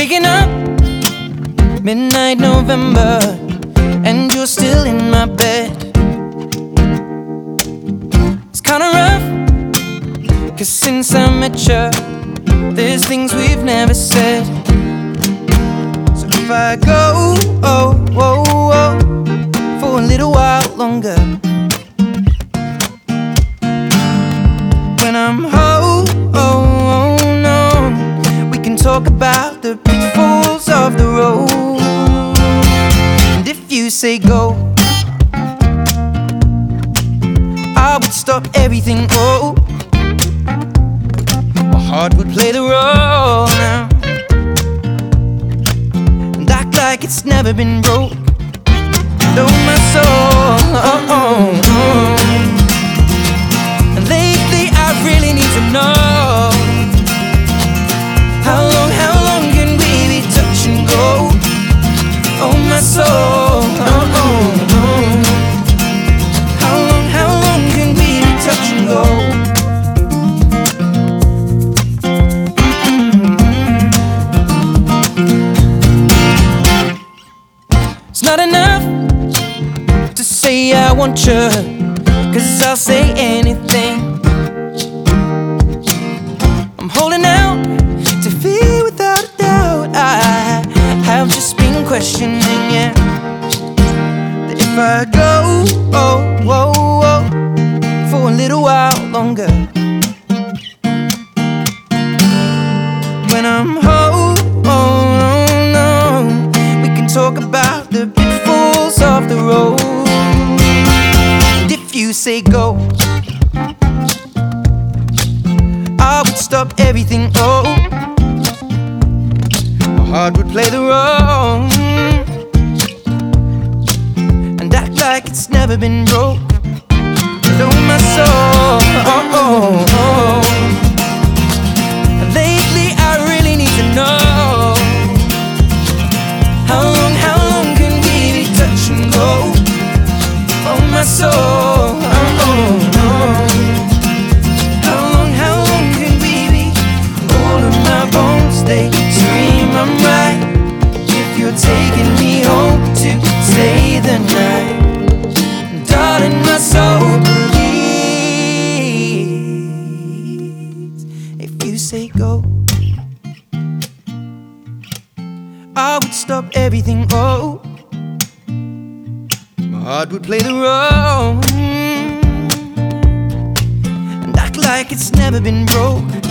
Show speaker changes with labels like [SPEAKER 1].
[SPEAKER 1] Waking up, midnight November, and you're still in my bed. Since I met you, there's things we've never said. So if I go, oh, oh, oh, for a little while longer, when I'm home, oh, oh, no, we can talk about the pitfalls of the road. And if you say go, I would stop everything. Oh, heart would play the role now and act like it's never been broke. Say I want you, cause I'll say anything. I'm holding out to feel without a doubt. I have just been questioning, yeah. That if I go, oh, oh, oh, for a little while longer, when I'm home, oh, no, we can talk about the pitfalls of the road. You say go, I would stop everything. Oh, my heart would play the role and act like it's never been broke. Though my soul, oh, oh. Go, I would stop everything. Oh, my heart would play the role and act like it's never been broke.